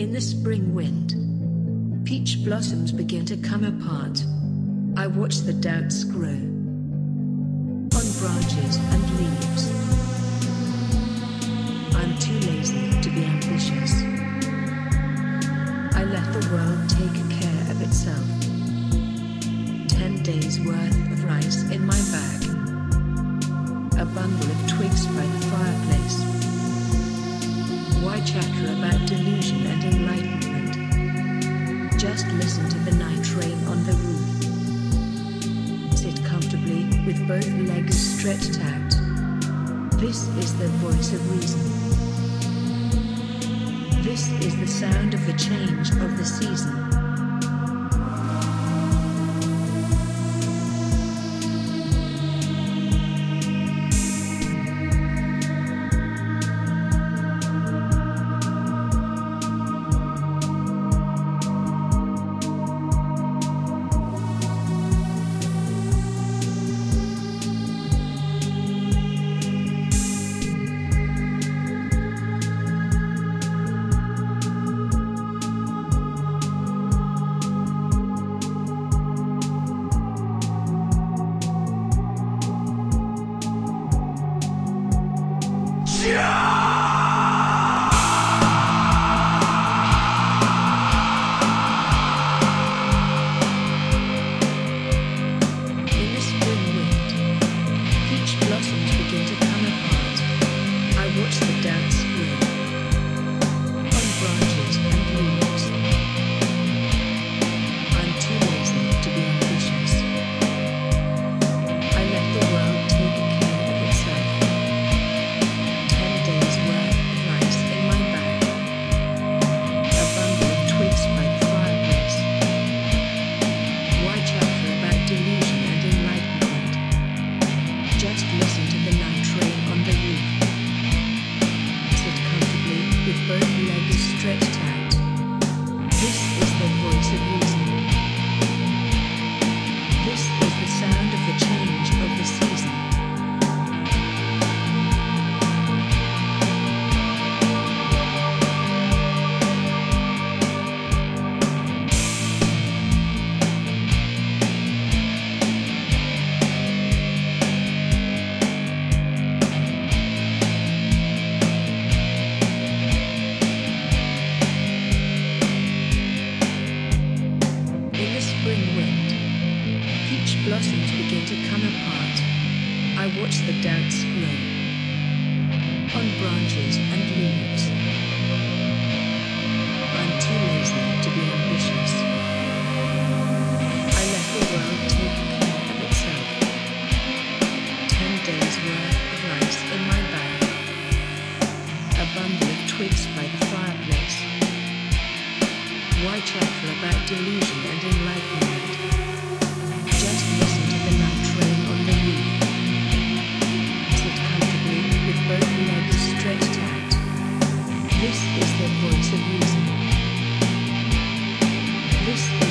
In the spring wind, peach blossoms begin to come apart. I watch the doubts grow on branches and leaves. I'm too lazy to be ambitious. I let the world take care of itself. Ten days worth of rice in my bag. A bundle of twigs by. Chatter about delusion and enlightenment? Just listen to the night train on the roof. Sit comfortably with both legs stretched out. This is the voice of reason. This is the sound of the change of the season. In buttons begin to come apart. I watch the doubts grow on branches and leaves. I'm too lazy to be ambitious. I let the world take care of itself. Ten days worth of rice in my bag. A bundle of twigs by the fireplace. Why chatter about delusion and enlightenment? dos